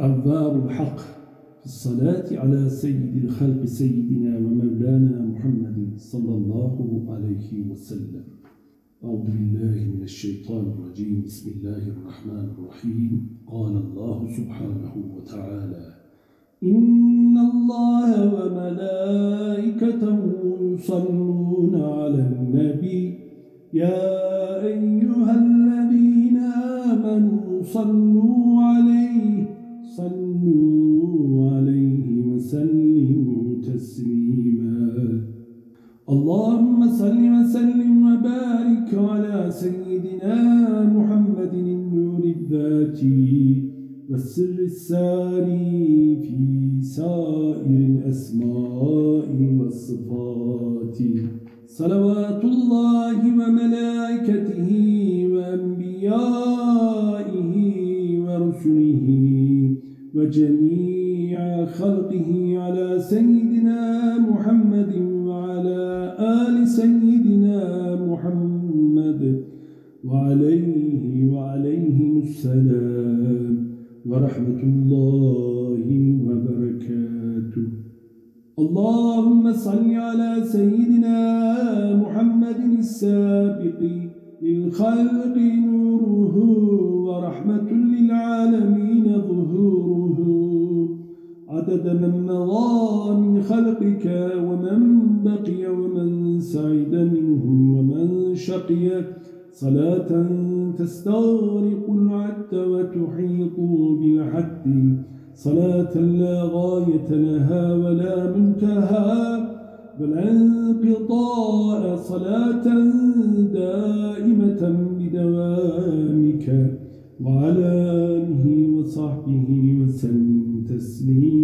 أرباب الحق في الصلاة على سيد الخلق سيدنا ومولانا محمد صلى الله عليه وسلم. أعوذ بالله من الشيطان الرجيم. بسم الله الرحمن الرحيم. قال الله سبحانه وتعالى إن الله وملائكته يصلون على النبي. يا أيها الذين آمنوا صلوا عليه. صلوا عليه وسلموا تسليما. اللهم صل وسلم وبارك على سيدنا محمد النور الذاتي والسر الساري في سائر الأسماء والصفات. صلوات الله وملائكته وأنبيائه ورسله وجميع خلقه على سيدنا محمد وعلى آل سيدنا محمد وعليه وعليهم السلام ورحمة الله وبركاته. اللهم صل على سيدنا محمد السابق للخلق نوره من مضى من خلقك ومن بقي ومن سعد منهم ومن شقي صلاة تستغرق العد وتحيط بالحد. صلاة لا غاية لها ولا منتهى ولا انقطاع صلاة دائمة بدوامك. وعلى آله وصحبه وسلم تسليما.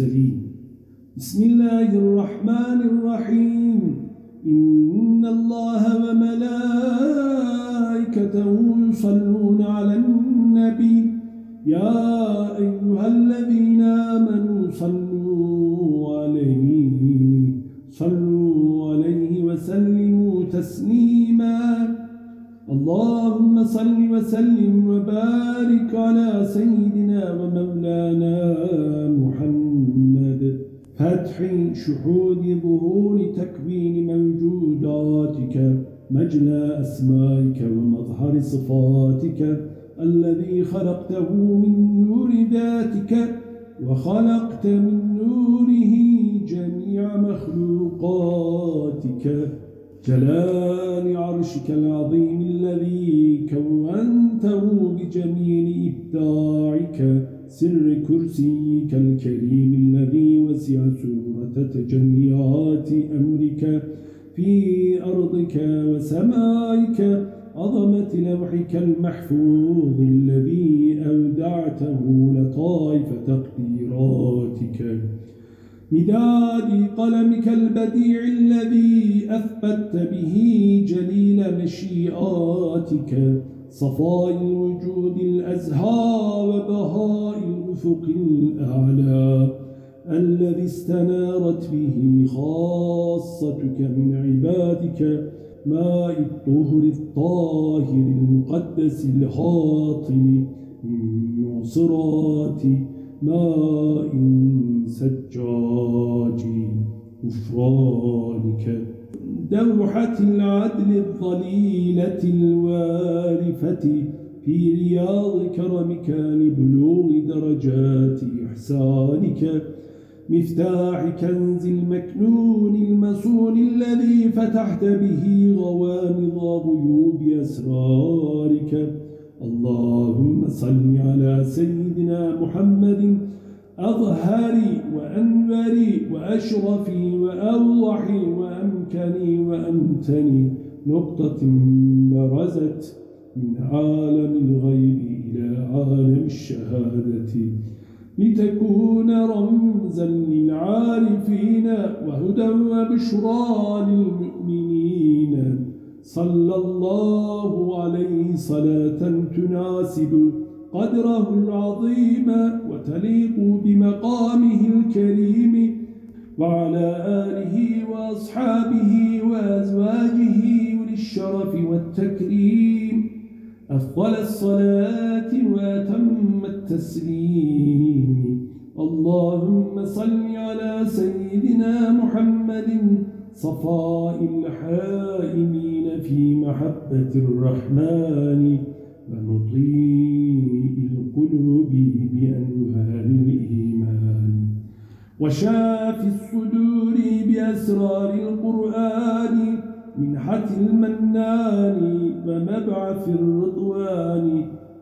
المرسلين. بسم الله الرحمن الرحيم. إن الله وملائكته يصلون على النبي. يا أيها الذين آمنوا صلوا عليه صلوا عليه وسلموا تسليما. اللهم صل وسلم وبارك على سيدنا ومولانا فتح شهود ظهور تكوين موجوداتك مجلى أسمائك ومظهر صفاتك الذي خلقته من نور ذاتك وخلقت من نوره جميع مخلوقاتك. جلال عرشك العظيم الذي كونته بجميل إبداعك. سر كرسيك الكريم الذي وسع سورة تجليات أمرك في أرضك وسمائك عظمة لوحك المحفوظ الذي أودعته لطائف تقديراتك. مداد قلمك البديع الذي أثبت به جليل مشيئاتك. صفاء الوجود الأزهى وبهاء الأفق الأعلى الذي استنارت به خاصتك من عبادك ماء الطهر الطاهر المقدس الهاطل من معصرات ماء سجاج غفرانك. دوحة العدل الظليلة الوارفة في رياض كرمك لبلوغ درجات إحسانك. مفتاح كنز المكنون المصون الذي فتحت به غوامض غيوب أسرارك. اللهم صل على سيدنا محمد أظهر وأنور وأشرف وأوضح وأمكن وأمتن نقطة برزت من عالم الغيب إلى عالم الشهادة. لتكون رمزا للعارفين وهدى وبشرى للمؤمنين. صلى الله عليه صلاة تناسب قدره العظيم وتليق بمقامه الكريم وعلى آله وأصحابه وأزواجه للشرف والتكريم. أفضل الصلاة وأتم التسليم. اللهم صل على سيدنا محمد صفاء الحائمين في محبة الرحمن. ومطيء القلوب بأنوار الإيمان. وشاف الصدور بأسرار القرآن منحة المنان ومبعث الرضوان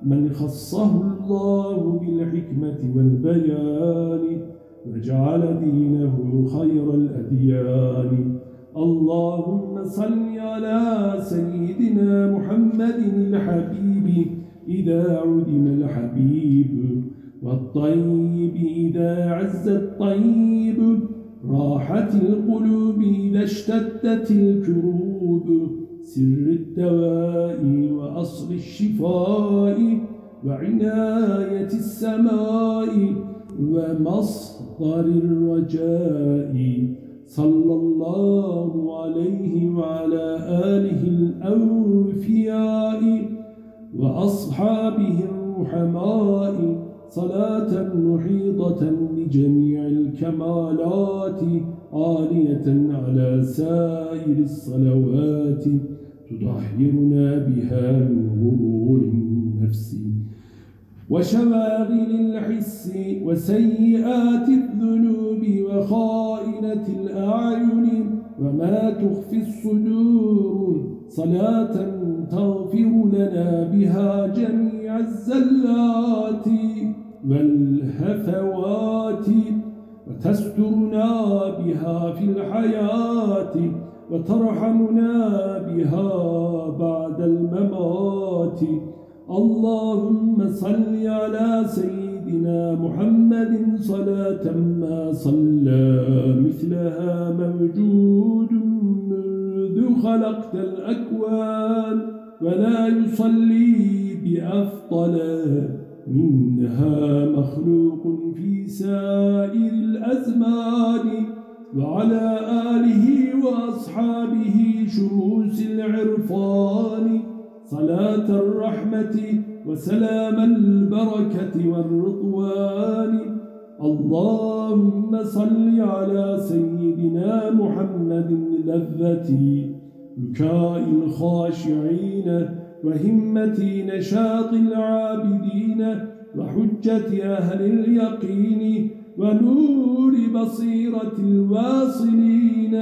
من خصه الله بالحكمة والبيان وجعل دينه خير الأديان. اللهم صل على سيدنا محمد الحبيب إذا عدم الحبيب. والطيب إذا عز الطيب راحة القلوب إذا اشتدت الكروب سر الدواء وأصل الشفاء وعناية السماء ومصدر الرجاء. صلى الله عليه وعلى آله الأوفياء وأصحابه الرحماء صلاة محيطة بجميع الكمالات عالية على سائر الصلوات تطهرنا بها من غرور النفس. وشواغل الحس وسيئات الذنوب وخائنة الأعين وما تخفي الصدور صلاة تغفر لنا بها جميع الزلات والهفوات وتسترنا بها في الحياة وترحمنا بها بعد الممات اللهم صل على سيدنا محمد صلاة ما صلى مثلها موجود منذ خلقت الأكوان ولا يصلي بأفضل منها مخلوق في سائر الأزمان وعلى آله وأصحابه شموس العرفان صلاة الرحمة وسلام البركة والرضوان. اللهم صل على سيدنا محمد لذة بكاء الخاشعين وهمة نشاط العابدين وحجة أهل اليقين ونور بصيرة الواصلين.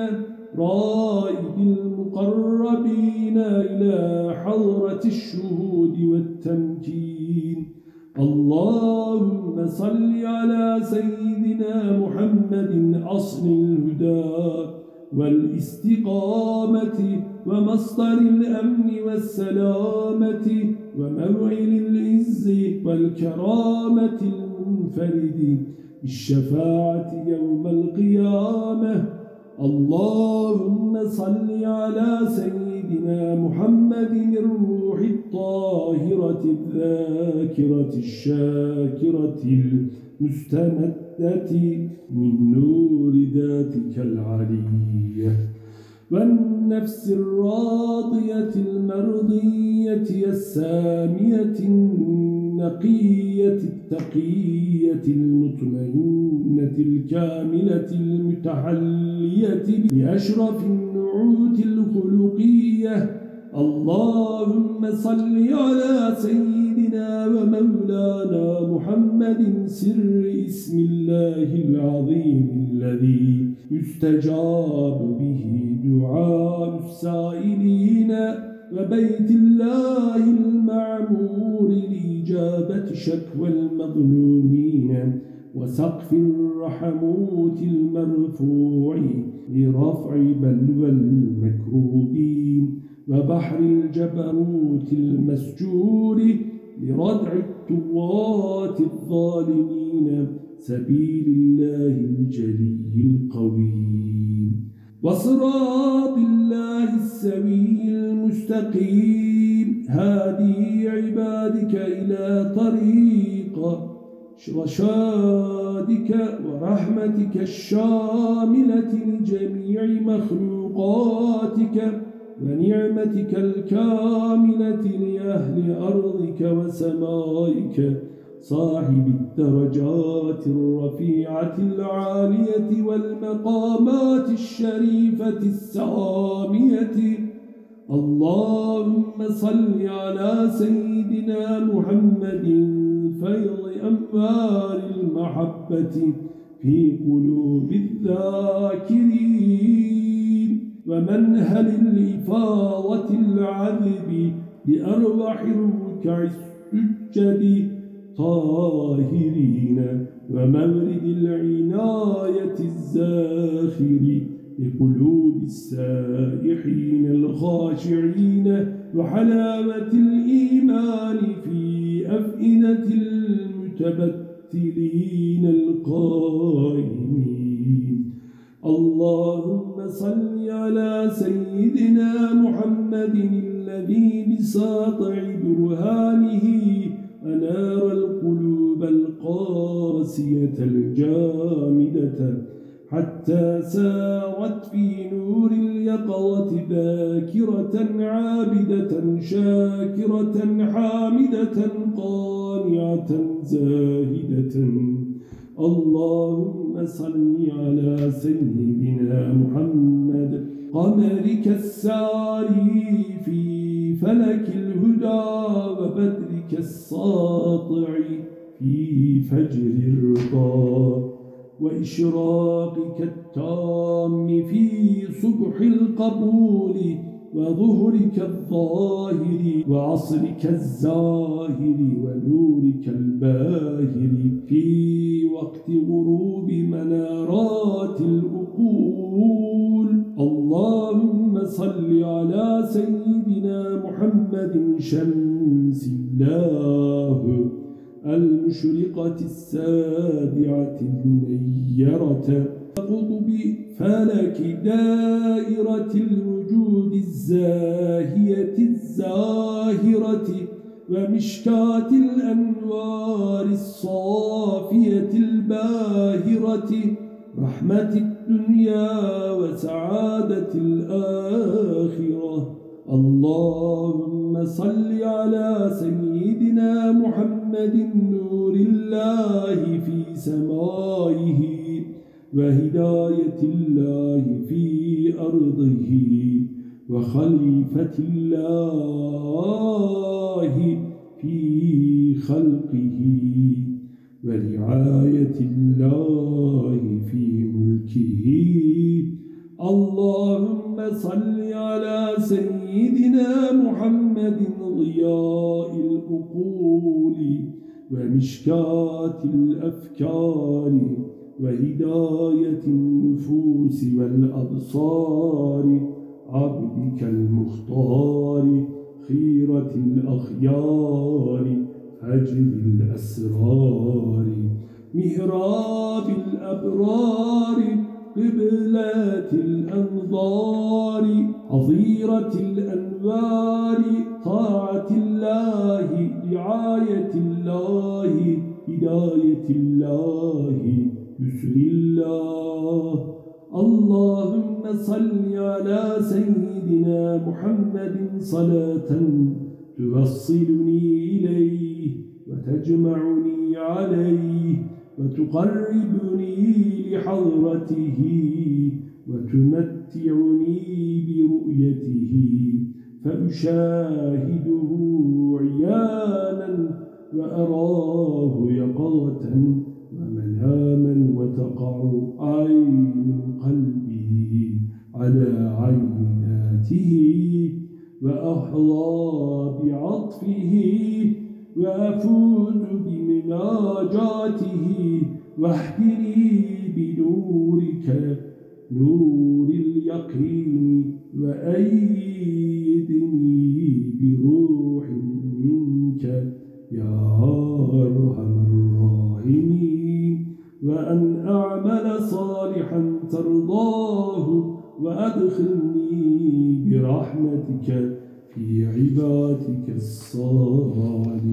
رائد المقربين إلى حضرة الشهود والتمكين. اللهم صل على سيدنا محمد أصل الهدى والاستقامة ومصدر الأمن والسلامة وموعل العز والكرامة المنفرد بالشفاعة يوم القيامة. اللهم صل على سيدنا محمد الروح الطاهرة الذاكرة الشاكرة المستمدة من نور ذاتك العلية والنفس الراضية المرضية السامية النقية التقية المطمئنة الكاملة المتحلية بأشرف النعوت الخلقية. اللهم صل على سيدنا ومولانا محمد سر اسم الله العظيم الذي يستجاب به دعاء السائلين. وبيت الله المعمور لإجابة شكوى المظلومين وسقف الرحموت المرفوع لرفع بلوى المكروبين وبحر الجبروت المسجور لردع الطغاة الظالمين سبيل الله الجلي القويم وصراط الله السوي المستقيم. هادي عبادك إلى طريق رشادك ورحمتك الشاملة لجميع مخلوقاتك ونعمتك الكاملة لأهل أرضك وسمائك. صاحب الدرجات الرفيعة العالية والمقامات الشريفة السامية. اللهم صل على سيدنا محمد فيض أنوار المحبة في قلوب الذاكرين. ومنهل الإفاضة العذب بأرواح الركع السجد. طاهرين ومورد العناية الزاخر لقلوب السائحين الخاشعين وحلاوة الإيمان في أفئدة المتبتلين القائمين. اللهم صل على سيدنا محمد الذي بساطع برهانه القلوب القاسية الجامدة حتى سارت في نور اليقظة ذاكرة عابدة شاكرة حامدة قانعة زاهدة. اللهم صل على سيدنا محمد. قمرك الساري في فلك الهدى وبدرك الساطع. في فجر الرضا وإشراقك التام في صبح القبول وظهرك الظاهر وعصرك الزاهر ونورك الباهر في وقت غروب منارات الأقول. اللهم صل على سيدنا محمد شمس الله. المشرقة السابعة النيرة. قطب فلك دائرة الوجود الزاهية الزاهرة ومشكاة الأنوار الصافية الباهرة. رحمة الدنيا وسعادة الآخرة. اللهم صل على سيدنا محمد نور الله في سمائه وهداية الله في أرضه وخليفة الله في خلقه ورعاية الله في ملكه اللهم صل على سيدنا محمد ضياء الأقول ومشكات الأفكار وهداية النفوس والأبصار عبدك المختار خيرة الأخيار فجر الأسرار مهراب الأبرار قبلة الأنظار حظيرة الأنوار طاعة الله رعاية الله هداية الله يسر الله. اللهم صل على سيدنا محمد صلاة توصلني إليه وتجمعني عليه. وتقربني لحضرته وتمتعني برؤيته فأشاهده عيانا وأراه يقظة ومناما وتقع عين قلبي على عين ذاته وأحظى بعطفه وأفوز بمناجاته واهدني بنورك نور اليقين وأيدني بروح منك. يا أرحم الراحمين وأن أعمل صالحا ترضاه وأدخلني برحمتك. في عبادك الصالحين.